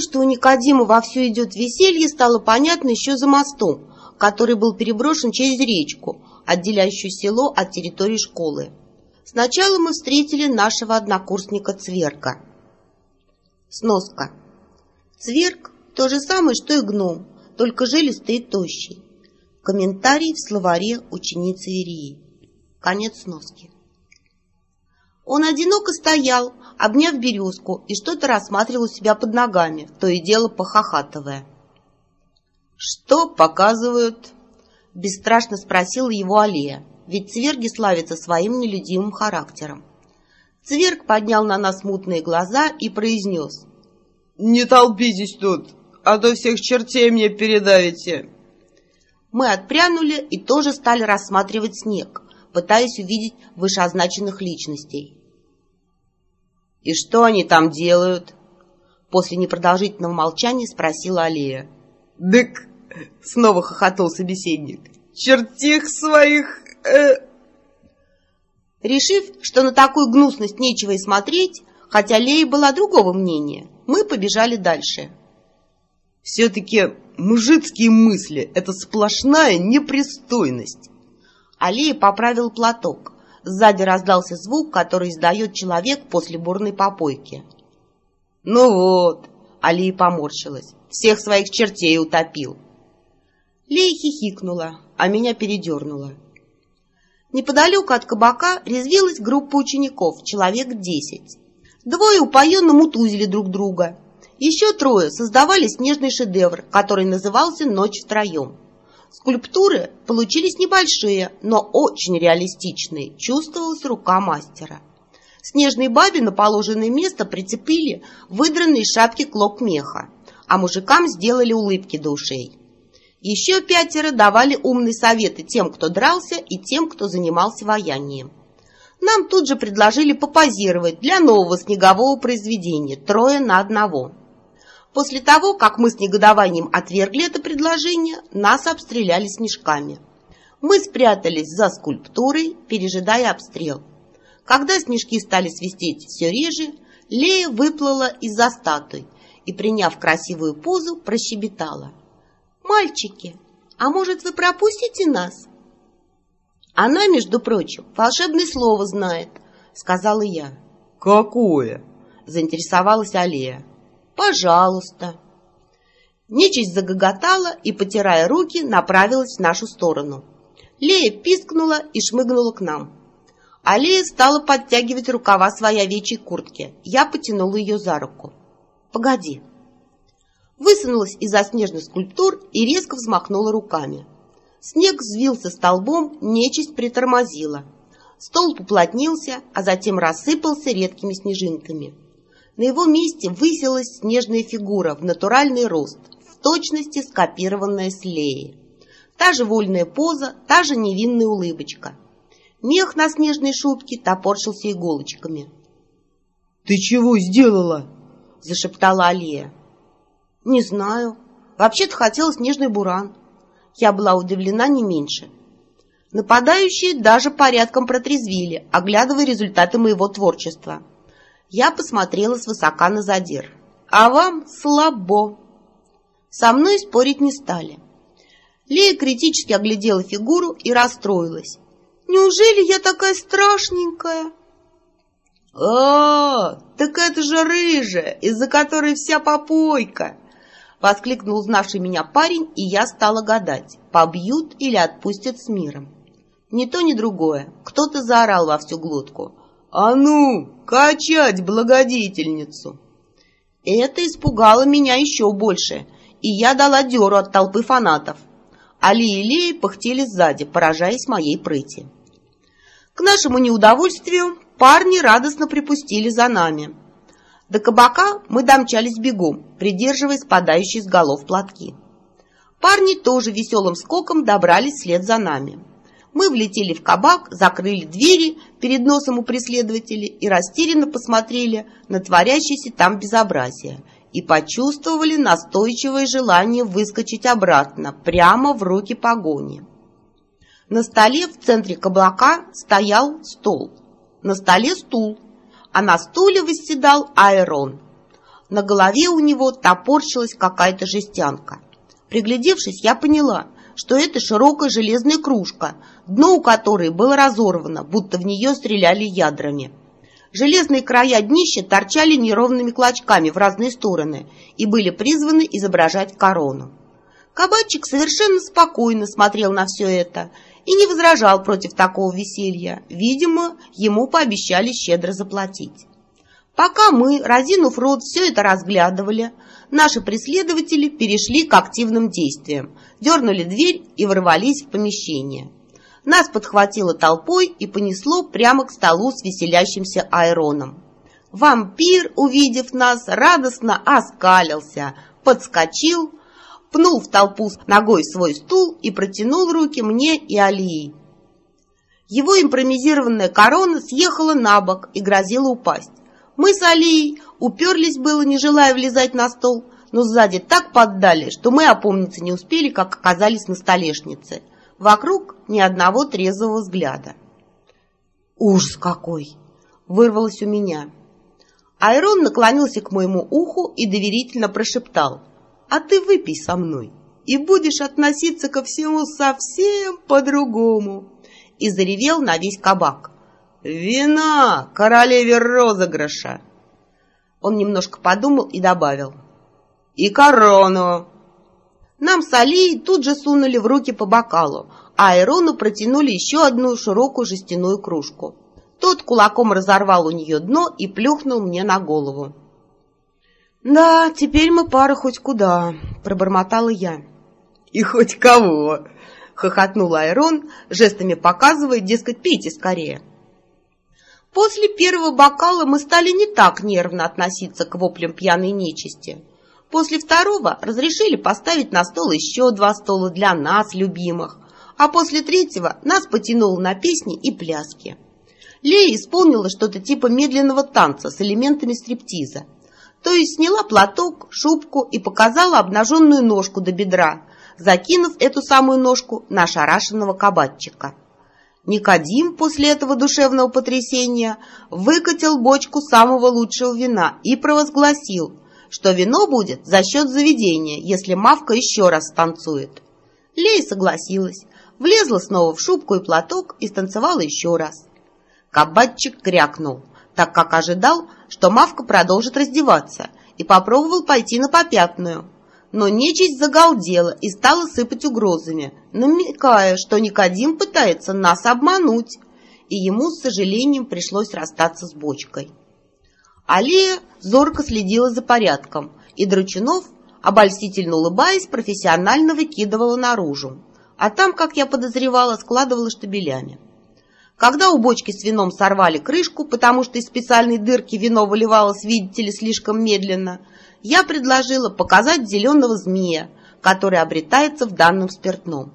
То, что у Никодима вовсю идет веселье, стало понятно еще за мостом, который был переброшен через речку, отделяющую село от территории школы. Сначала мы встретили нашего однокурсника Цверка. Сноска. Цверк – то же самое, что и гном, только жилистый и тощий. Комментарий в словаре ученицы Ирии. Конец сноски. Он одиноко стоял, обняв березку, и что-то рассматривал у себя под ногами, то и дело похохатывая. «Что показывают?» — бесстрашно спросила его Алия, ведь цверги славятся своим нелюдимым характером. Цверг поднял на нас мутные глаза и произнес. «Не толпитесь тут, а то всех чертей мне передавите!» Мы отпрянули и тоже стали рассматривать снег, пытаясь увидеть вышеозначенных личностей. «И что они там делают?» После непродолжительного молчания спросила Алия. «Дык!» — снова хохотал собеседник. «Чертих своих...» э... Решив, что на такую гнусность нечего и смотреть, хотя Лея была другого мнения, мы побежали дальше. «Все-таки мужицкие мысли — это сплошная непристойность!» Алия поправил платок. Сзади раздался звук, который издает человек после бурной попойки. «Ну вот!» — Алия поморщилась. «Всех своих чертей утопил!» Лея хихикнула, а меня передернула. Неподалеку от кабака резвилась группа учеников, человек десять. Двое упоенно мутузили друг друга. Еще трое создавали снежный шедевр, который назывался «Ночь втроем». Скульптуры получились небольшие, но очень реалистичные, чувствовалась рука мастера. Снежной бабе на положенное место прицепили выдранные шапки клок меха, а мужикам сделали улыбки до ушей. Еще пятеро давали умные советы тем, кто дрался, и тем, кто занимался ваянием. Нам тут же предложили попозировать для нового снегового произведения «Трое на одного». После того, как мы с негодованием отвергли это предложение, нас обстреляли снежками. Мы спрятались за скульптурой, пережидая обстрел. Когда снежки стали свистеть все реже, Лея выплыла из-за статуи и, приняв красивую позу, прощебетала. «Мальчики, а может, вы пропустите нас?» «Она, между прочим, волшебное слово знает», — сказала я. «Какое?» — заинтересовалась Алия. «Пожалуйста». Нечисть загоготала и, потирая руки, направилась в нашу сторону. Лея пискнула и шмыгнула к нам. Алия стала подтягивать рукава своей овечьей куртки. Я потянула ее за руку. «Погоди». Высунулась из-за снежных скульптур и резко взмахнула руками. Снег взвился столбом, нечисть притормозила. Столб уплотнился, а затем рассыпался редкими снежинками. На его месте высилась снежная фигура в натуральный рост, в точности скопированная с Леи. Та же вольная поза, та же невинная улыбочка. Мех на снежной шубке топорщился иголочками. «Ты чего сделала?» — зашептала Алия. «Не знаю. Вообще-то хотела снежный буран». Я была удивлена не меньше. Нападающие даже порядком протрезвили, оглядывая результаты моего творчества. Я посмотрела свысока на задир. «А вам слабо!» Со мной спорить не стали. Лея критически оглядела фигуру и расстроилась. «Неужели я такая страшненькая?» «А, так это же рыжая, из-за которой вся попойка!» Воскликнул знавший меня парень, и я стала гадать, побьют или отпустят с миром. Ни то, ни другое. Кто-то заорал во всю глотку. «А ну, качать благодетельницу!» Это испугало меня еще больше, и я дала деру от толпы фанатов. Али и Леи пыхтели сзади, поражаясь моей прыти. К нашему неудовольствию парни радостно припустили за нами. До кабака мы домчались бегом, придерживая спадающие с голов платки. Парни тоже веселым скоком добрались вслед за нами. Мы влетели в кабак, закрыли двери перед носом у преследователей и растерянно посмотрели на творящееся там безобразие и почувствовали настойчивое желание выскочить обратно, прямо в руки погони. На столе в центре каблака стоял стол. На столе стул, а на стуле восседал Айрон. На голове у него топорщилась какая-то жестянка. Приглядевшись, я поняла, что это широкая железная кружка, дно у которой было разорвано, будто в нее стреляли ядрами. Железные края днища торчали неровными клочками в разные стороны и были призваны изображать корону. Кабачик совершенно спокойно смотрел на все это и не возражал против такого веселья. Видимо, ему пообещали щедро заплатить. Пока мы, разинув рот, все это разглядывали, наши преследователи перешли к активным действиям, дернули дверь и ворвались в помещение. Нас подхватило толпой и понесло прямо к столу с веселящимся Айроном. Вампир, увидев нас, радостно оскалился, подскочил, пнул в толпу ногой свой стул и протянул руки мне и Алии. Его импровизированная корона съехала на бок и грозила упасть. Мы с Алией уперлись было, не желая влезать на стол, но сзади так поддали, что мы опомниться не успели, как оказались на столешнице. Вокруг ни одного трезвого взгляда. «Ужас какой!» — вырвалось у меня. Айрон наклонился к моему уху и доверительно прошептал — а ты выпей со мной, и будешь относиться ко всему совсем по-другому. И заревел на весь кабак. «Вина, королеве розыгрыша!» Он немножко подумал и добавил. «И корону!» Нам с Алией тут же сунули в руки по бокалу, а Айрону протянули еще одну широкую жестяную кружку. Тот кулаком разорвал у нее дно и плюхнул мне на голову. «Да, теперь мы пара хоть куда», — пробормотала я. «И хоть кого!» — хохотнул Айрон, жестами показывая, дескать, пейте скорее. После первого бокала мы стали не так нервно относиться к воплям пьяной нечисти. После второго разрешили поставить на стол еще два стола для нас, любимых, а после третьего нас потянуло на песни и пляски. Лея исполнила что-то типа медленного танца с элементами стриптиза то есть сняла платок, шубку и показала обнаженную ножку до бедра, закинув эту самую ножку на ошарашенного кабачика. Никодим после этого душевного потрясения выкатил бочку самого лучшего вина и провозгласил, что вино будет за счет заведения, если Мавка еще раз станцует. Лея согласилась, влезла снова в шубку и платок и станцевала еще раз. Кабачик крякнул, так как ожидал, что Мавка продолжит раздеваться, и попробовал пойти на попятную. Но нечисть загалдела и стала сыпать угрозами, намекая, что Никодим пытается нас обмануть, и ему с сожалением пришлось расстаться с бочкой. Алия зорко следила за порядком, и Дручунов, обольстительно улыбаясь, профессионально выкидывала наружу, а там, как я подозревала, складывала штабелями. Когда у бочки с вином сорвали крышку, потому что из специальной дырки вино выливалось, видите ли, слишком медленно, я предложила показать зеленого змея, который обретается в данном спиртном.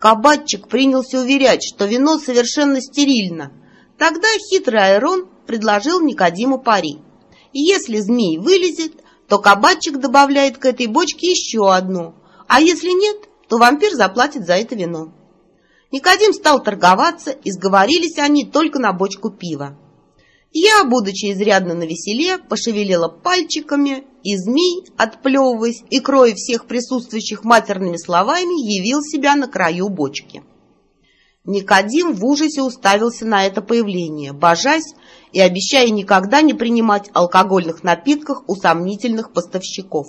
Кабатчик принялся уверять, что вино совершенно стерильно. Тогда хитрый Айрон предложил Никодиму пари. Если змей вылезет, то кабатчик добавляет к этой бочке еще одну, а если нет, то вампир заплатит за это вино. Никодим стал торговаться, и сговорились они только на бочку пива. Я, будучи изрядно навеселе, пошевелила пальчиками, и змей, отплевываясь и кроя всех присутствующих матерными словами, явил себя на краю бочки. Никодим в ужасе уставился на это появление, божась и обещая никогда не принимать алкогольных напитков у сомнительных поставщиков.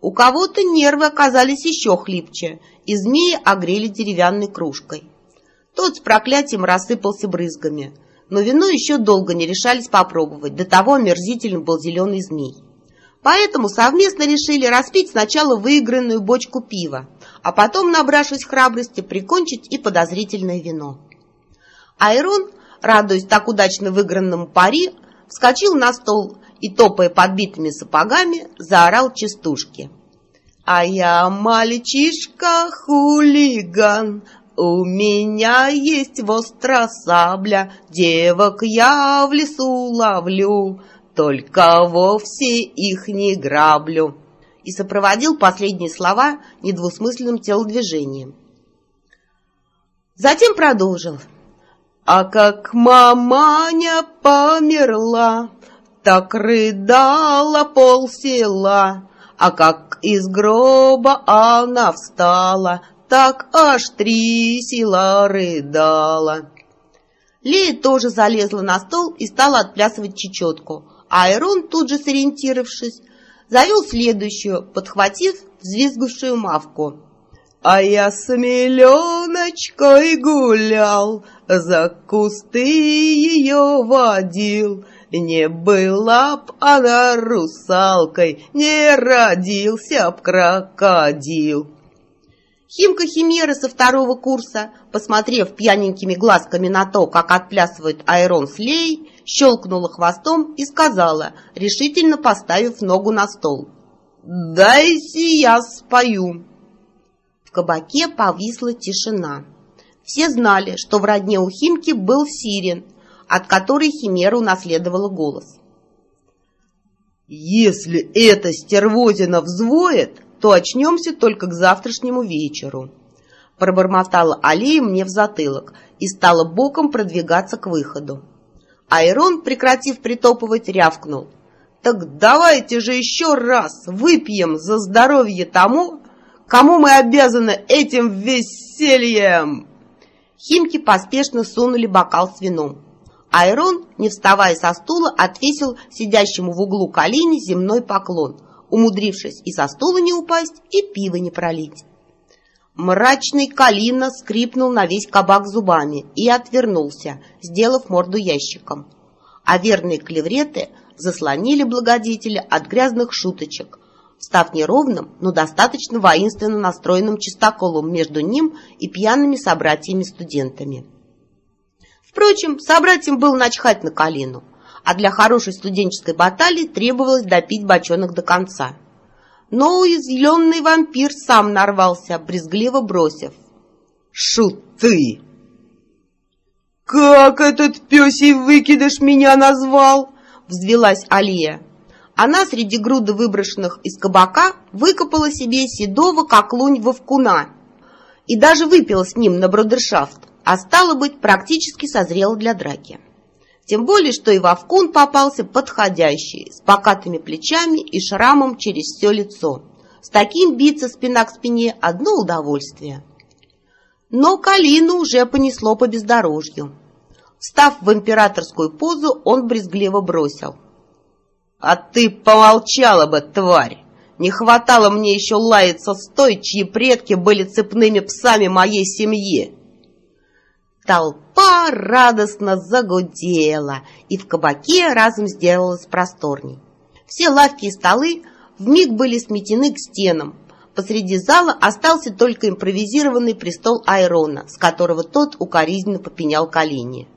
У кого-то нервы оказались еще хлипче, и змеи огрели деревянной кружкой. Тот с проклятием рассыпался брызгами, но вино еще долго не решались попробовать, до того омерзительным был зеленый змей. Поэтому совместно решили распить сначала выигранную бочку пива, а потом, набравшись храбрости, прикончить и подозрительное вино. Айрон, радуясь так удачно выигранному пари, вскочил на стол и, топая подбитыми сапогами, заорал частушки. «А я мальчишка-хулиган, у меня есть востра сабля, девок я в лесу ловлю, только вовсе их не граблю» и сопроводил последние слова недвусмысленным телодвижением. Затем продолжил. «А как маманя померла, Так рыдала полсела, а как из гроба она встала, так аж три сила рыдала. Лея тоже залезла на стол и стала отплясывать чечетку, а Айрон, тут же сориентировавшись, завел следующую, подхватив взвизгнувшую мавку. А я с миллионочкой гулял, за кусты ее водил, не была б она русалкой, не родился б крокодил. Химка Химера со второго курса, посмотрев пьяненькими глазками на то, как отплясывает Айрон с Лей, щелкнула хвостом и сказала, решительно поставив ногу на стол. «Дайте я спою». В кабаке повисла тишина. Все знали, что в родне у Химки был Сирен, от которой Химера унаследовала голос. «Если эта стервозина взвоет, то очнемся только к завтрашнему вечеру». Пробормотала Алия мне в затылок и стала боком продвигаться к выходу. Айрон, прекратив притопывать, рявкнул. «Так давайте же еще раз выпьем за здоровье тому, кому мы обязаны этим весельем!» Химки поспешно сунули бокал с вином. Айрон, не вставая со стула, отвесил сидящему в углу Калине земной поклон – умудрившись и со стула не упасть, и пиво не пролить. Мрачный Калина скрипнул на весь кабак зубами и отвернулся, сделав морду ящиком. А верные клевреты заслонили благодетеля от грязных шуточек, став неровным, но достаточно воинственно настроенным чистоколом между ним и пьяными собратьями-студентами. Впрочем, собратьям был начхать на Калину а для хорошей студенческой баталии требовалось допить бочонок до конца. Но уязвленный вампир сам нарвался, брезгливо бросив. «Шуты!» «Как этот песий выкидыш меня назвал?» — взвелась Алия. Она среди груды выброшенных из кабака выкопала себе седого, как лунь, вовкуна и даже выпила с ним на брудершафт, а стало быть, практически созрела для драки. Тем более, что и Вовкун попался подходящий, с покатыми плечами и шрамом через все лицо. С таким биться спина к спине – одно удовольствие. Но Калину уже понесло по бездорожью. Встав в императорскую позу, он брезгливо бросил. «А ты помолчала бы, тварь! Не хватало мне еще лаяться с той, чьи предки были цепными псами моей семьи!» Толпа радостно загудела, и в кабаке разом сделалось просторней. Все лавки и столы вмиг были сметены к стенам. Посреди зала остался только импровизированный престол Айрона, с которого тот укоризненно попенял колени.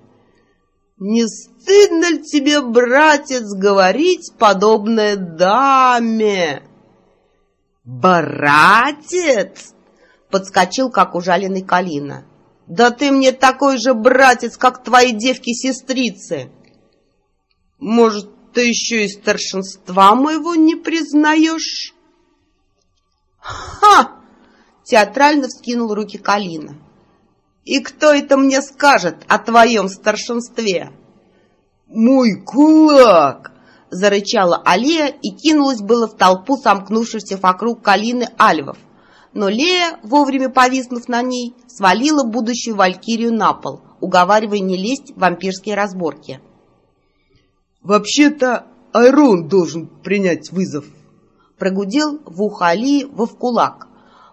«Не стыдно ли тебе, братец, говорить подобное даме?» «Братец!» — подскочил, как ужаленный Калина. Да ты мне такой же братец, как твои девки-сестрицы. Может, ты еще и старшинства моего не признаешь? Ха! Театрально вскинул руки Калина. И кто это мне скажет о твоем старшинстве? Мой кулак! Зарычала Алия и кинулась было в толпу сомкнувшихся вокруг Калины альвов но Лея, вовремя повиснув на ней, свалила будущую валькирию на пол, уговаривая не лезть в вампирские разборки. «Вообще-то Айрон должен принять вызов», прогудел в ухо Алии кулак,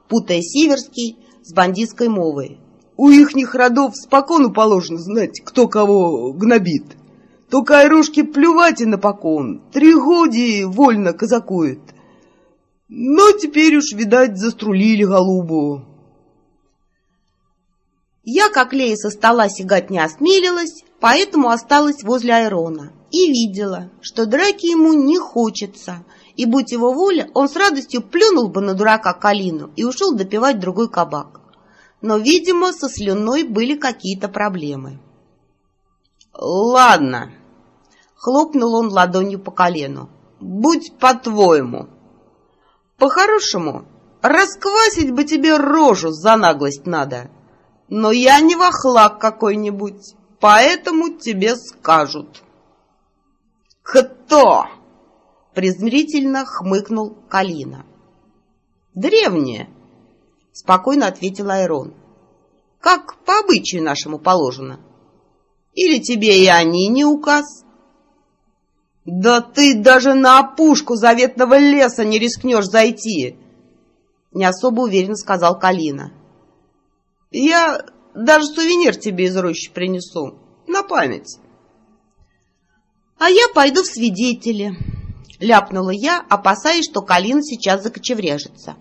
путая северский с бандитской мовой. «У ихних родов спокону положено знать, кто кого гнобит. Только Айрушке плювать и на покон, три годи вольно казакует». Но теперь уж, видать, заструлили голубу. Я, как Лея со стола сигать не осмелилась, поэтому осталась возле Айрона и видела, что драки ему не хочется, и, будь его воля, он с радостью плюнул бы на дурака Калину и ушел допивать другой кабак. Но, видимо, со слюной были какие-то проблемы. «Ладно», — хлопнул он ладонью по колену, — «будь по-твоему». По-хорошему, расквасить бы тебе рожу за наглость надо. Но я не вахлак какой-нибудь, поэтому тебе скажут. «Кто?» — презрительно хмыкнул Калина. «Древние», — спокойно ответил Айрон. «Как по обычаю нашему положено. Или тебе и они не указ?» «Да ты даже на опушку заветного леса не рискнешь зайти!» Не особо уверенно сказал Калина. «Я даже сувенир тебе из рощи принесу, на память». «А я пойду в свидетели», — ляпнула я, опасаясь, что Калин сейчас закочевряжется.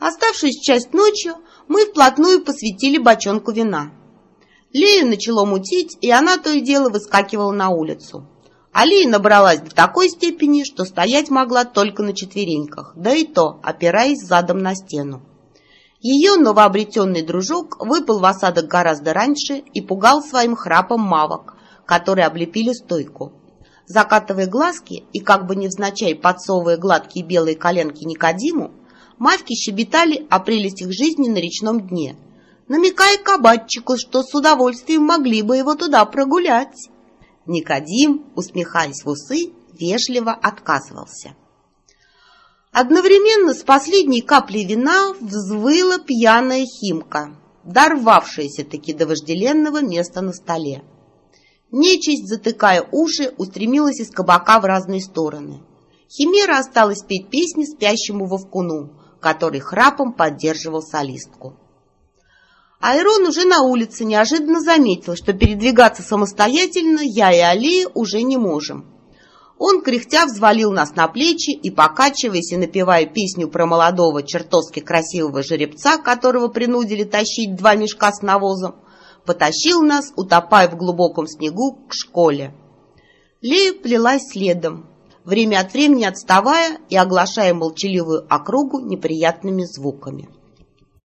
Оставшись часть ночью, мы вплотную посветили бочонку вина. Лею начало мутить, и она то и дело выскакивала на улицу. Алия набралась до такой степени, что стоять могла только на четвереньках, да и то, опираясь задом на стену. Ее новообретенный дружок выпал в осадок гораздо раньше и пугал своим храпом мавок, которые облепили стойку. Закатывая глазки и как бы невзначай подсовывая гладкие белые коленки Никодиму, мавки щебетали о прелестях жизни на речном дне, намекая кабачику, что с удовольствием могли бы его туда прогулять. Никодим, усмехаясь в усы, вежливо отказывался. Одновременно с последней каплей вина взвыла пьяная химка, дорвавшаяся-таки до вожделенного места на столе. Нечисть, затыкая уши, устремилась из кабака в разные стороны. Химера осталась петь песни спящему Вовкуну, который храпом поддерживал солистку. Айрон уже на улице неожиданно заметил, что передвигаться самостоятельно я и Али уже не можем. Он, кряхтя, взвалил нас на плечи и, покачиваясь и напевая песню про молодого, чертовски красивого жеребца, которого принудили тащить два мешка с навозом, потащил нас, утопая в глубоком снегу, к школе. Лея плелась следом, время от времени отставая и оглашая молчаливую округу неприятными звуками.